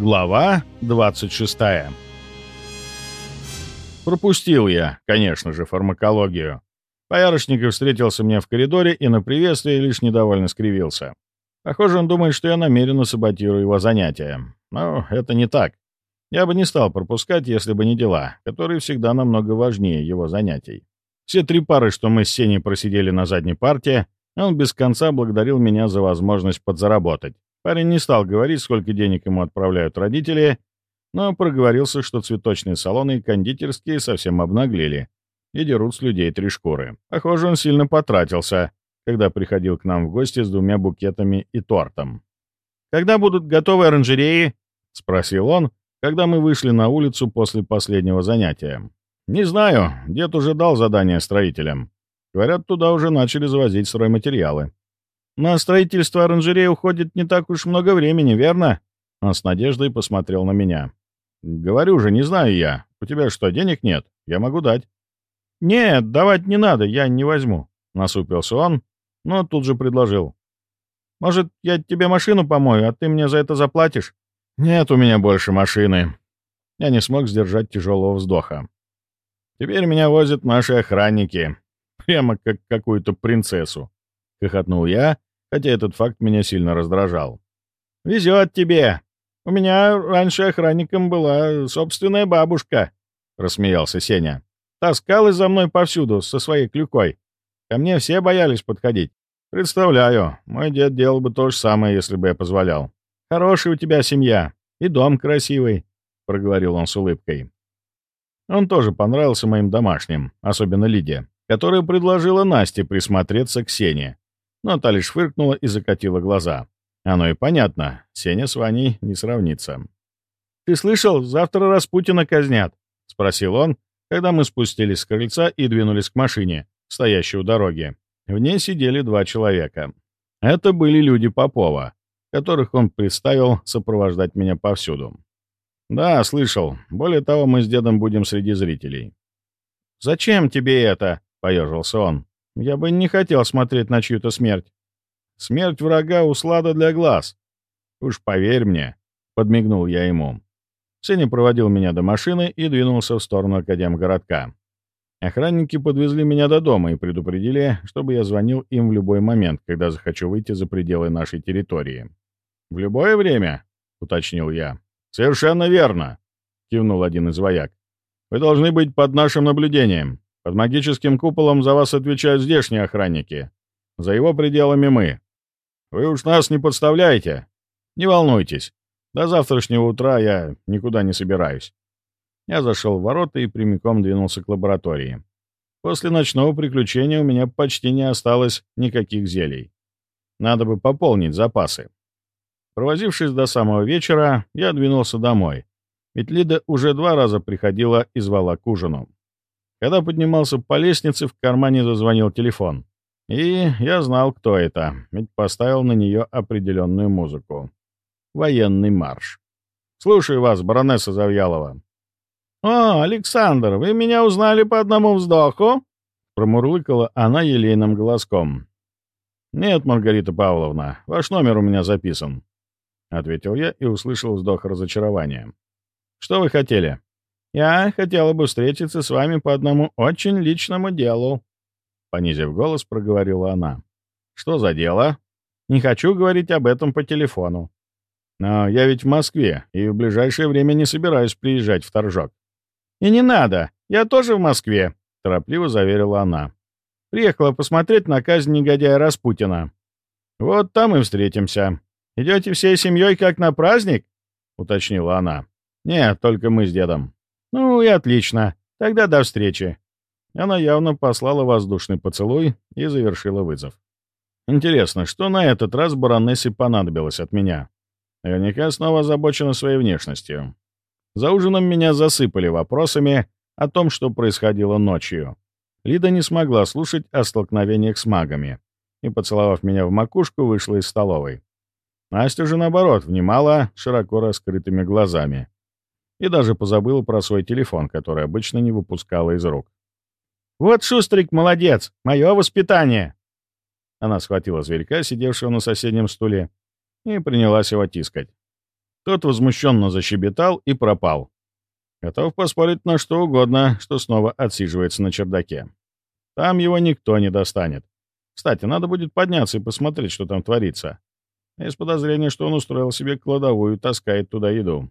Глава 26 Пропустил я, конечно же, фармакологию. Боярышников встретился мне в коридоре и на приветствие лишь недовольно скривился. Похоже, он думает, что я намеренно саботирую его занятия. Но это не так. Я бы не стал пропускать, если бы не дела, которые всегда намного важнее его занятий. Все три пары, что мы с Сеней просидели на задней парте, он без конца благодарил меня за возможность подзаработать. Парень не стал говорить, сколько денег ему отправляют родители, но проговорился, что цветочные салоны и кондитерские совсем обнаглели и дерут с людей три шкуры. Похоже, он сильно потратился, когда приходил к нам в гости с двумя букетами и тортом. «Когда будут готовы оранжереи?» — спросил он, когда мы вышли на улицу после последнего занятия. «Не знаю, дед уже дал задание строителям. Говорят, туда уже начали завозить стройматериалы. На строительство оранжереи уходит не так уж много времени, верно?» Он с надеждой посмотрел на меня. «Говорю же, не знаю я. У тебя что, денег нет? Я могу дать». «Нет, давать не надо, я не возьму», — насупился он, но тут же предложил. «Может, я тебе машину помою, а ты мне за это заплатишь?» «Нет у меня больше машины». Я не смог сдержать тяжелого вздоха. «Теперь меня возят наши охранники. Прямо как какую-то принцессу», — хохотнул я, хотя этот факт меня сильно раздражал. «Везет тебе! У меня раньше охранником была собственная бабушка», — рассмеялся Сеня. «Таскалась за мной повсюду со своей клюкой. Ко мне все боялись подходить. Представляю, мой дед делал бы то же самое, если бы я позволял. Хорошая у тебя семья и дом красивый», — проговорил он с улыбкой. Он тоже понравился моим домашним, особенно Лиде, которая предложила Насте присмотреться к Сене. Но та лишь фыркнула и закатила глаза. Оно и понятно, Сеня с Ваней не сравнится. «Ты слышал, завтра Распутина казнят?» — спросил он, когда мы спустились с крыльца и двинулись к машине, стоящей у дороги. В ней сидели два человека. Это были люди Попова, которых он представил сопровождать меня повсюду. «Да, слышал. Более того, мы с дедом будем среди зрителей». «Зачем тебе это?» — поежился он. «Я бы не хотел смотреть на чью-то смерть». Смерть врага — услада для глаз. Уж поверь мне, — подмигнул я ему. Сеня проводил меня до машины и двинулся в сторону Академгородка. Охранники подвезли меня до дома и предупредили, чтобы я звонил им в любой момент, когда захочу выйти за пределы нашей территории. «В любое время?» — уточнил я. «Совершенно верно!» — кивнул один из вояк. «Вы должны быть под нашим наблюдением. Под магическим куполом за вас отвечают здешние охранники. За его пределами мы. Вы уж нас не подставляйте. Не волнуйтесь. До завтрашнего утра я никуда не собираюсь. Я зашел в ворота и прямиком двинулся к лаборатории. После ночного приключения у меня почти не осталось никаких зелий. Надо бы пополнить запасы. Провозившись до самого вечера, я двинулся домой. Ведь Лида уже два раза приходила и звала к ужину. Когда поднимался по лестнице, в кармане зазвонил телефон. И я знал, кто это, ведь поставил на нее определенную музыку. Военный марш. «Слушаю вас, баронесса Завьялова». «О, Александр, вы меня узнали по одному вздоху?» Промурлыкала она елейным голоском. «Нет, Маргарита Павловна, ваш номер у меня записан», — ответил я и услышал вздох разочарования. «Что вы хотели?» «Я хотела бы встретиться с вами по одному очень личному делу», Понизив голос, проговорила она. «Что за дело?» «Не хочу говорить об этом по телефону». «Но я ведь в Москве, и в ближайшее время не собираюсь приезжать в Торжок». «И не надо, я тоже в Москве», — торопливо заверила она. «Приехала посмотреть на казнь негодяя Распутина». «Вот там и встретимся. Идете всей семьей как на праздник?» — уточнила она. «Нет, только мы с дедом». «Ну и отлично. Тогда до встречи. Она явно послала воздушный поцелуй и завершила вызов. Интересно, что на этот раз баронессе понадобилось от меня? Наверняка снова озабочена своей внешностью. За ужином меня засыпали вопросами о том, что происходило ночью. Лида не смогла слушать о столкновениях с магами и, поцеловав меня в макушку, вышла из столовой. Настя же, наоборот, внимала широко раскрытыми глазами и даже позабыла про свой телефон, который обычно не выпускала из рук. «Вот Шустрик молодец! Мое воспитание!» Она схватила зверька, сидевшего на соседнем стуле, и принялась его тискать. Тот возмущенно защебетал и пропал. Готов поспорить на что угодно, что снова отсиживается на чердаке. Там его никто не достанет. Кстати, надо будет подняться и посмотреть, что там творится. Есть подозрение, что он устроил себе кладовую и таскает туда еду.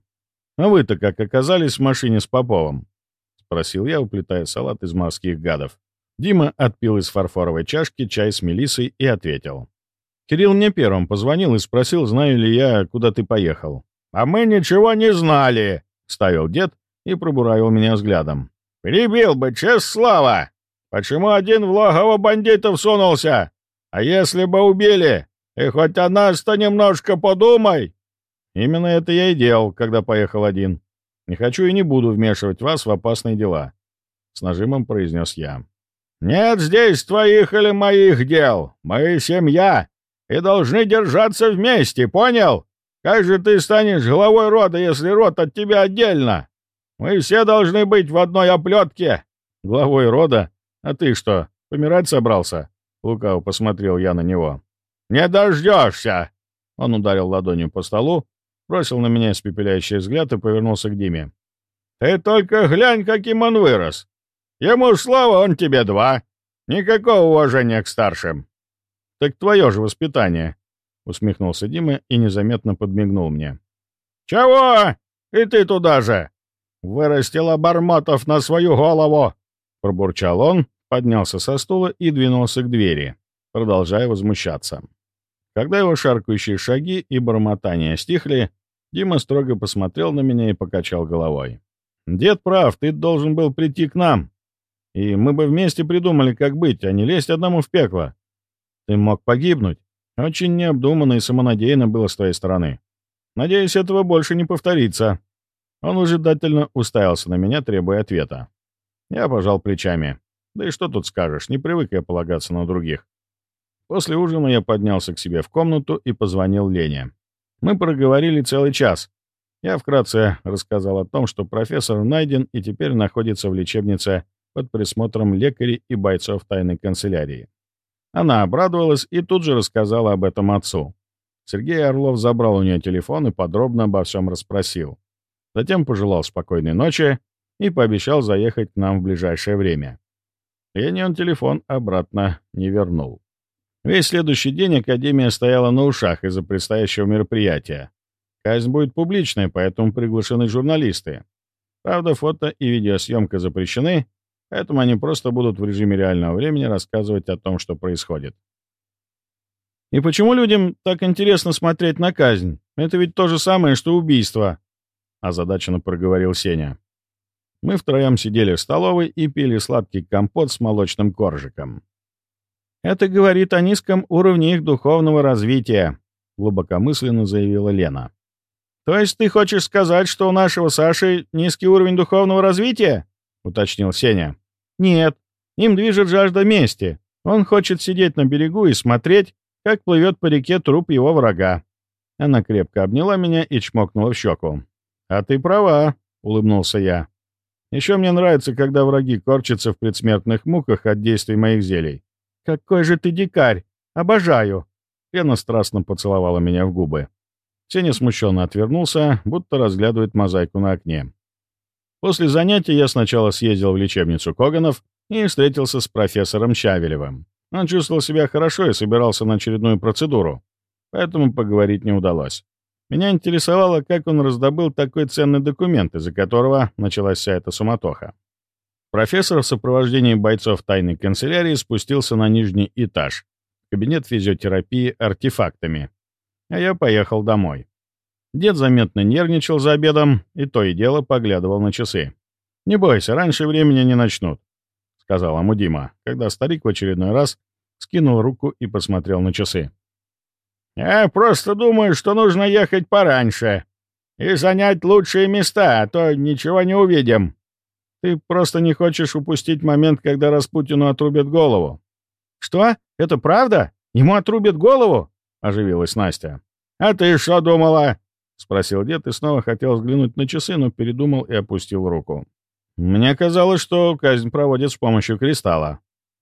«А вы-то как оказались в машине с Поповым?» — спросил я, уплетая салат из морских гадов. Дима отпил из фарфоровой чашки чай с мелиссой и ответил. «Кирилл мне первым позвонил и спросил, знаю ли я, куда ты поехал». «А мы ничего не знали», — ставил дед и пробуравил меня взглядом. «Прибил бы, честь слава! Почему один в логово бандитов сунулся? А если бы убили? И хоть о нас-то немножко подумай!» «Именно это я и делал, когда поехал один. Не хочу и не буду вмешивать вас в опасные дела», — с нажимом произнес я. «Нет здесь твоих или моих дел. Мы семья и должны держаться вместе, понял? Как же ты станешь главой рода, если род от тебя отдельно? Мы все должны быть в одной оплетке». «Главой рода? А ты что, помирать собрался?» Лукаво посмотрел я на него. «Не дождешься!» Он ударил ладонью по столу, бросил на меня испепеляющий взгляд и повернулся к Диме. «Ты только глянь, каким он вырос! Ему слава, он тебе два! Никакого уважения к старшим!» «Так твое же воспитание!» — усмехнулся Дима и незаметно подмигнул мне. «Чего? И ты туда же! Вырастил обормотов на свою голову!» Пробурчал он, поднялся со стула и двинулся к двери, продолжая возмущаться. Когда его шаркающие шаги и бормотания стихли, Дима строго посмотрел на меня и покачал головой. «Дед прав, ты должен был прийти к нам, и мы бы вместе придумали, как быть, а не лезть одному в пекло. Ты мог погибнуть. Очень необдуманно и самонадеянно было с твоей стороны. Надеюсь, этого больше не повторится». Он выжидательно уставился на меня, требуя ответа. Я пожал плечами. Да и что тут скажешь, не привык я полагаться на других. После ужина я поднялся к себе в комнату и позвонил Лене. Мы проговорили целый час. Я вкратце рассказал о том, что профессор найден и теперь находится в лечебнице под присмотром лекарей и бойцов тайной канцелярии. Она обрадовалась и тут же рассказала об этом отцу. Сергей Орлов забрал у нее телефон и подробно обо всем расспросил. Затем пожелал спокойной ночи и пообещал заехать к нам в ближайшее время. Лене он телефон обратно не вернул. Весь следующий день Академия стояла на ушах из-за предстоящего мероприятия. Казнь будет публичной, поэтому приглашены журналисты. Правда, фото и видеосъемка запрещены, поэтому они просто будут в режиме реального времени рассказывать о том, что происходит. «И почему людям так интересно смотреть на казнь? Это ведь то же самое, что убийство», — озадаченно проговорил Сеня. Мы втроем сидели в столовой и пили сладкий компот с молочным коржиком. «Это говорит о низком уровне их духовного развития», — глубокомысленно заявила Лена. «То есть ты хочешь сказать, что у нашего Саши низкий уровень духовного развития?» — уточнил Сеня. «Нет, им движет жажда мести. Он хочет сидеть на берегу и смотреть, как плывет по реке труп его врага». Она крепко обняла меня и чмокнула в щеку. «А ты права», — улыбнулся я. Еще мне нравится, когда враги корчатся в предсмертных муках от действий моих зелий. «Какой же ты дикарь! Обожаю!» Лена страстно поцеловала меня в губы. Сеня смущенно отвернулся, будто разглядывает мозаику на окне. После занятия я сначала съездил в лечебницу Коганов и встретился с профессором Чавелевым. Он чувствовал себя хорошо и собирался на очередную процедуру, поэтому поговорить не удалось. Меня интересовало, как он раздобыл такой ценный документ, из-за которого началась вся эта суматоха. Профессор в сопровождении бойцов тайной канцелярии спустился на нижний этаж, кабинет физиотерапии артефактами, а я поехал домой. Дед заметно нервничал за обедом и то и дело поглядывал на часы. «Не бойся, раньше времени не начнут», — сказал ему Дима, когда старик в очередной раз скинул руку и посмотрел на часы. Я просто думаю, что нужно ехать пораньше и занять лучшие места, а то ничего не увидим. Ты просто не хочешь упустить момент, когда Распутину отрубят голову. Что? Это правда? Ему отрубят голову? Оживилась Настя. А ты что думала? Спросил дед и снова хотел взглянуть на часы, но передумал и опустил руку. Мне казалось, что казнь проводит с помощью кристалла.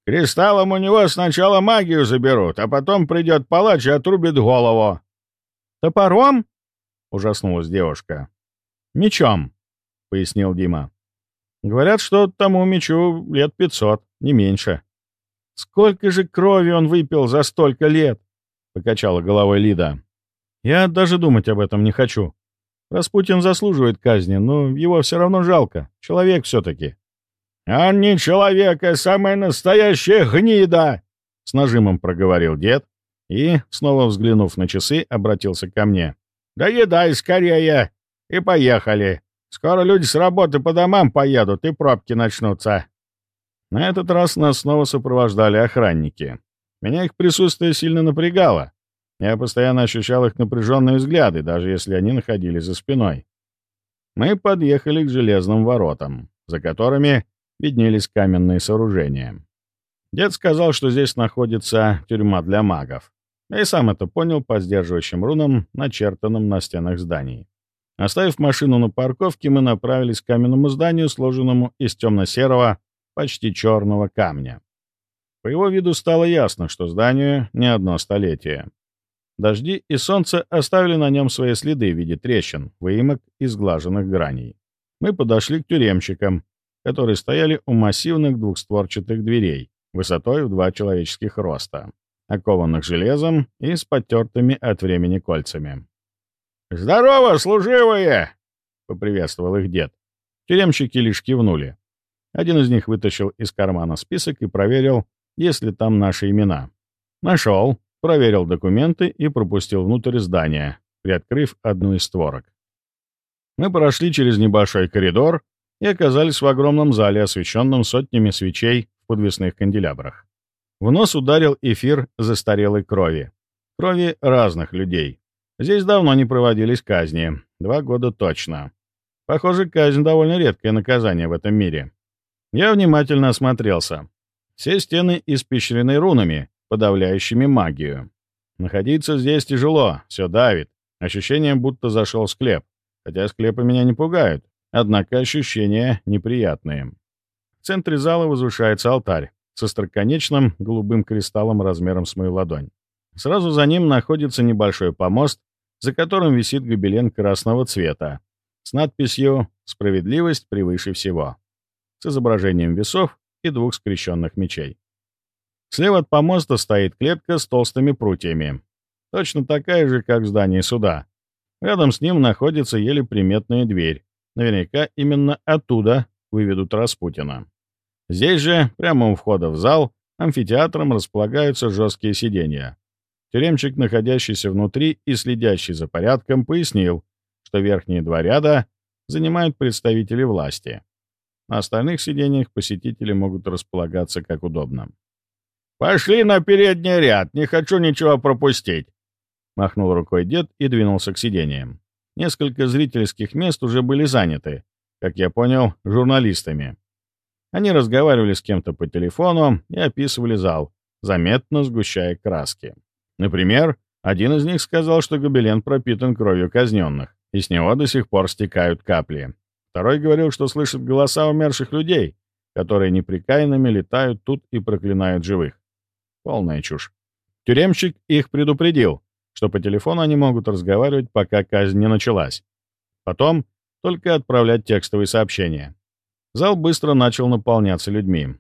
Кристаллом у него сначала магию заберут, а потом придет палач и отрубит голову. Топором? — ужаснулась девушка. «Мечом», — пояснил Дима. «Говорят, что тому мечу лет пятьсот, не меньше». «Сколько же крови он выпил за столько лет?» — покачала головой Лида. «Я даже думать об этом не хочу. Распутин заслуживает казни, но его все равно жалко. Человек все-таки». «Он не человек, а самая настоящая гнида!» — с нажимом проговорил дед и, снова взглянув на часы, обратился ко мне. «Доедай скорее! И поехали! Скоро люди с работы по домам поедут, и пробки начнутся!» На этот раз нас снова сопровождали охранники. Меня их присутствие сильно напрягало. Я постоянно ощущал их напряженные взгляды, даже если они находились за спиной. Мы подъехали к железным воротам, за которыми виднелись каменные сооружения. Дед сказал, что здесь находится тюрьма для магов. Я и сам это понял по сдерживающим рунам, начертанным на стенах зданий. Оставив машину на парковке, мы направились к каменному зданию, сложенному из темно-серого, почти черного камня. По его виду стало ясно, что зданию не одно столетие. Дожди и солнце оставили на нем свои следы в виде трещин, выемок и сглаженных граней. Мы подошли к тюремщикам, которые стояли у массивных двухстворчатых дверей, высотой в два человеческих роста, окованных железом и с потертыми от времени кольцами. «Здорово, служивые!» — поприветствовал их дед. Тюремщики лишь кивнули. Один из них вытащил из кармана список и проверил, есть ли там наши имена. Нашел, проверил документы и пропустил внутрь здания, приоткрыв одну из створок. Мы прошли через небольшой коридор и оказались в огромном зале, освещенном сотнями свечей в подвесных канделябрах. В нос ударил эфир застарелой крови. Крови разных людей. Здесь давно не проводились казни. Два года точно. Похоже, казнь — довольно редкое наказание в этом мире. Я внимательно осмотрелся. Все стены испещрены рунами, подавляющими магию. Находиться здесь тяжело, все давит. Ощущение, будто зашел в склеп. Хотя склепы меня не пугают, однако ощущения неприятные. В центре зала возвышается алтарь со строконечным голубым кристаллом размером с мою ладонь. Сразу за ним находится небольшой помост, за которым висит гобелен красного цвета с надписью «Справедливость превыше всего» с изображением весов и двух скрещенных мечей. Слева от помоста стоит клетка с толстыми прутьями, точно такая же, как в здании суда. Рядом с ним находится еле приметная дверь. Наверняка именно оттуда выведут Распутина. Здесь же, прямо у входа в зал, амфитеатром располагаются жесткие сиденья. Тюремчик, находящийся внутри и следящий за порядком, пояснил, что верхние два ряда занимают представители власти. На остальных сиденьях посетители могут располагаться как удобно. «Пошли на передний ряд, не хочу ничего пропустить!» Махнул рукой дед и двинулся к сиденьям. Несколько зрительских мест уже были заняты, как я понял, журналистами. Они разговаривали с кем-то по телефону и описывали зал, заметно сгущая краски. Например, один из них сказал, что гобелен пропитан кровью казненных, и с него до сих пор стекают капли. Второй говорил, что слышит голоса умерших людей, которые непрекаянными летают тут и проклинают живых. Полная чушь. Тюремщик их предупредил, что по телефону они могут разговаривать, пока казнь не началась. Потом только отправлять текстовые сообщения. Зал быстро начал наполняться людьми.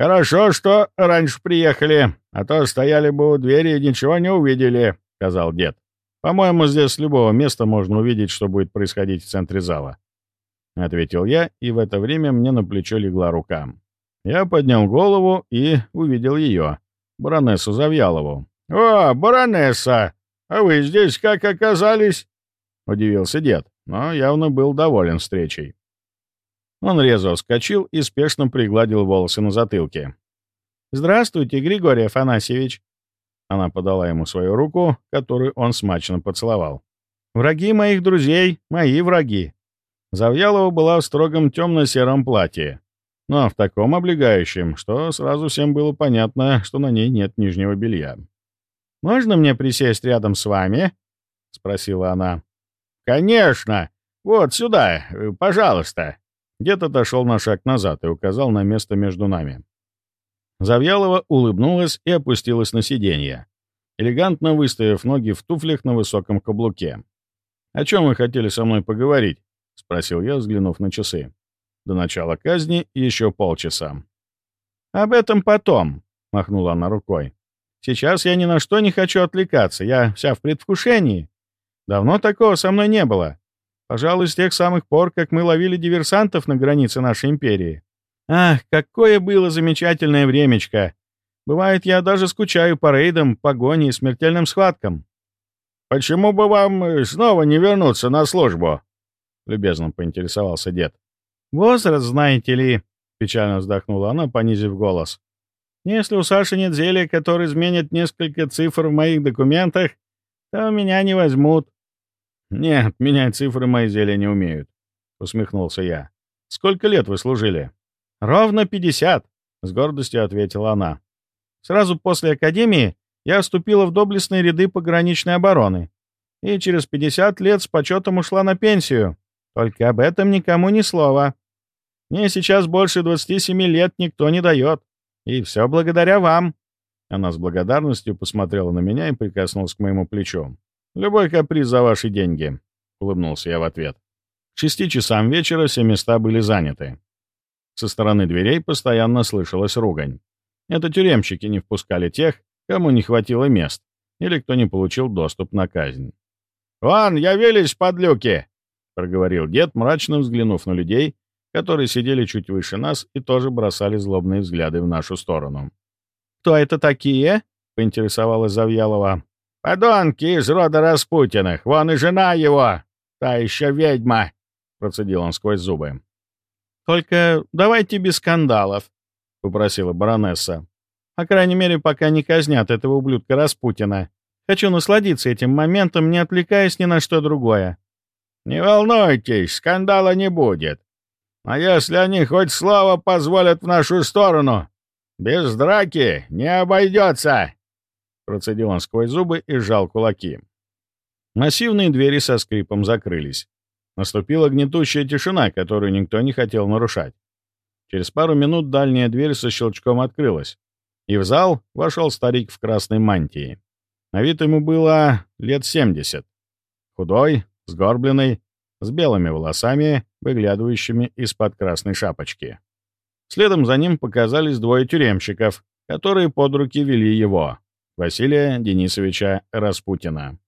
«Хорошо, что раньше приехали, а то стояли бы у двери и ничего не увидели», — сказал дед. «По-моему, здесь с любого места можно увидеть, что будет происходить в центре зала», — ответил я, и в это время мне на плечо легла рука. Я поднял голову и увидел ее, баронессу Завьялову. «О, баронесса! А вы здесь как оказались?» — удивился дед, но явно был доволен встречей. Он резво вскочил и спешно пригладил волосы на затылке. «Здравствуйте, Григорий Афанасьевич!» Она подала ему свою руку, которую он смачно поцеловал. «Враги моих друзей — мои враги!» Завьялова была в строгом темно-сером платье, но в таком облегающем, что сразу всем было понятно, что на ней нет нижнего белья. «Можно мне присесть рядом с вами?» — спросила она. «Конечно! Вот сюда, пожалуйста!» Дед отошел на шаг назад и указал на место между нами. Завьялова улыбнулась и опустилась на сиденье, элегантно выставив ноги в туфлях на высоком каблуке. «О чем вы хотели со мной поговорить?» — спросил я, взглянув на часы. До начала казни еще полчаса. «Об этом потом», — махнула она рукой. «Сейчас я ни на что не хочу отвлекаться, я вся в предвкушении. Давно такого со мной не было. Пожалуй, с тех самых пор, как мы ловили диверсантов на границе нашей империи. Ах, какое было замечательное времечко! Бывает, я даже скучаю по рейдам, погоне и смертельным схваткам. «Почему бы вам э, снова не вернуться на службу?» — любезно поинтересовался дед. «Возраст, знаете ли», — печально вздохнула она, понизив голос. «Если у Саши нет зелья, которое изменит несколько цифр в моих документах, то меня не возьмут». «Нет, менять цифры мои зелья не умеют», — усмехнулся я. «Сколько лет вы служили?» «Ровно пятьдесят», — с гордостью ответила она. «Сразу после академии я вступила в доблестные ряды пограничной обороны и через 50 лет с почетом ушла на пенсию. Только об этом никому ни слова. Мне сейчас больше 27 лет никто не дает. И все благодаря вам». Она с благодарностью посмотрела на меня и прикоснулась к моему плечу. «Любой каприз за ваши деньги», — улыбнулся я в ответ. К шести часам вечера все места были заняты. Со стороны дверей постоянно слышалась ругань. Это тюремщики не впускали тех, кому не хватило мест, или кто не получил доступ на казнь. «Вон, явились, подлюки!» — проговорил дед, мрачно взглянув на людей, которые сидели чуть выше нас и тоже бросали злобные взгляды в нашу сторону. «Кто это такие?» — поинтересовалась Завьялова. «Подонки из рода Распутиных! Вон и жена его! Та еще ведьма!» — процедил он сквозь зубы. «Только давайте без скандалов», — попросила баронесса. По крайней мере, пока не казнят этого ублюдка Распутина. Хочу насладиться этим моментом, не отвлекаясь ни на что другое. «Не волнуйтесь, скандала не будет. А если они хоть слово позволят в нашу сторону, без драки не обойдется!» Процедил он сквозь зубы и сжал кулаки. Массивные двери со скрипом закрылись. Наступила гнетущая тишина, которую никто не хотел нарушать. Через пару минут дальняя дверь со щелчком открылась, и в зал вошел старик в красной мантии. На вид ему было лет 70. Худой, сгорбленный, с белыми волосами, выглядывающими из-под красной шапочки. Следом за ним показались двое тюремщиков, которые под руки вели его, Василия Денисовича Распутина.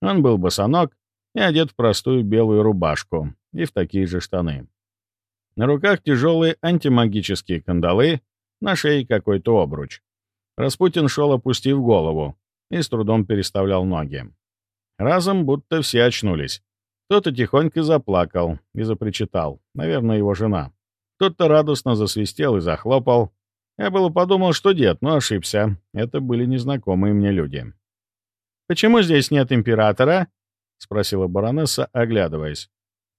Он был босоног и одет в простую белую рубашку и в такие же штаны. На руках тяжелые антимагические кандалы на шее какой-то обруч. Распутин шел, опустив голову, и с трудом переставлял ноги. Разом будто все очнулись. Кто-то тихонько заплакал и запричитал, наверное, его жена. Кто-то радостно засвистел и захлопал. Я было подумал, что дед, но ошибся. Это были незнакомые мне люди. «Почему здесь нет императора?» — спросила баронесса, оглядываясь.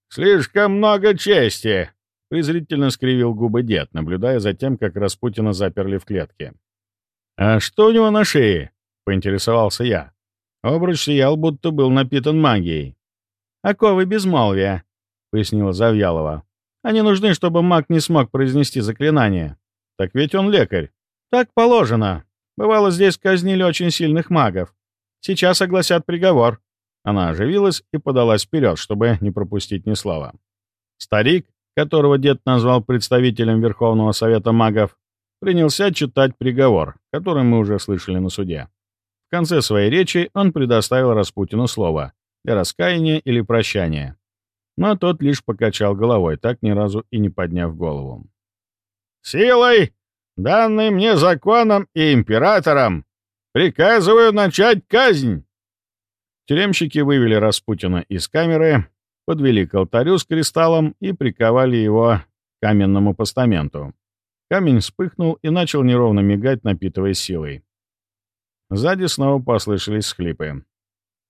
«Слишком много чести!» Презрительно скривил губы дед, наблюдая за тем, как Распутина заперли в клетке. «А что у него на шее?» — поинтересовался я. Обруч сиял, будто был напитан магией. «Оковы безмолвия», — пояснила Завьялова. «Они нужны, чтобы маг не смог произнести заклинание». «Так ведь он лекарь». «Так положено. Бывало, здесь казнили очень сильных магов. Сейчас огласят приговор». Она оживилась и подалась вперед, чтобы не пропустить ни слова. Старик, которого дед назвал представителем Верховного Совета магов, принялся читать приговор, который мы уже слышали на суде. В конце своей речи он предоставил Распутину слово для раскаяния или прощания. Но тот лишь покачал головой, так ни разу и не подняв голову. «Силой, данной мне законом и императором, приказываю начать казнь!» Тюремщики вывели Распутина из камеры, подвели к алтарю с кристаллом и приковали его к каменному постаменту. Камень вспыхнул и начал неровно мигать, напитывая силой. Сзади снова послышались схлипы.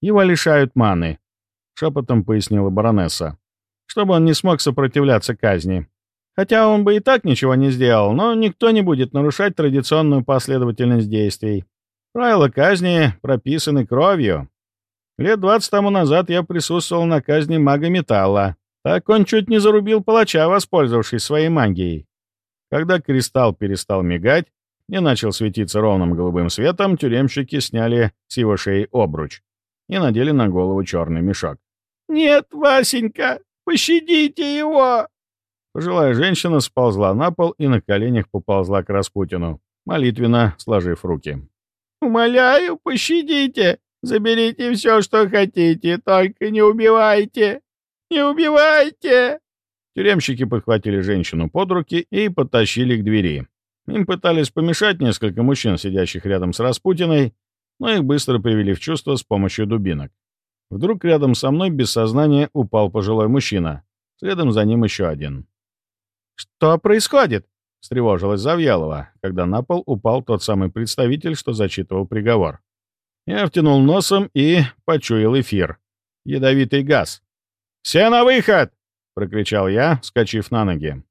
«Его лишают маны», — шепотом пояснила баронесса, «чтобы он не смог сопротивляться казни. Хотя он бы и так ничего не сделал, но никто не будет нарушать традиционную последовательность действий. Правила казни прописаны кровью, Лет двадцать тому назад я присутствовал на казни мага металла. Так он чуть не зарубил палача, воспользовавшись своей магией. Когда кристалл перестал мигать и начал светиться ровным голубым светом, тюремщики сняли с его шеи обруч и надели на голову черный мешок. Нет, Васенька, пощадите его!» Пожилая женщина сползла на пол и на коленях поползла к Распутину, молитвенно сложив руки. «Умоляю, пощадите! Заберите все, что хотите, только не убивайте! Не убивайте!» Тюремщики подхватили женщину под руки и подтащили к двери. Им пытались помешать несколько мужчин, сидящих рядом с Распутиной, но их быстро привели в чувство с помощью дубинок. Вдруг рядом со мной без сознания упал пожилой мужчина, следом за ним еще один. «Что происходит?» — встревожилась Завьялова, когда на пол упал тот самый представитель, что зачитывал приговор. Я втянул носом и почуял эфир. Ядовитый газ. «Все на выход!» — прокричал я, вскочив на ноги.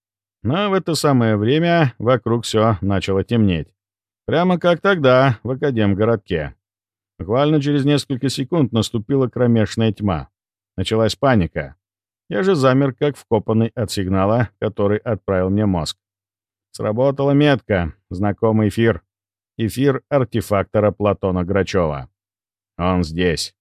Но в это самое время вокруг все начало темнеть. Прямо как тогда, в Академгородке. Буквально через несколько секунд наступила кромешная тьма. Началась паника. Я же замер, как вкопанный от сигнала, который отправил мне мозг. Сработала метка, знакомый эфир. Эфир артефактора Платона Грачева. Он здесь.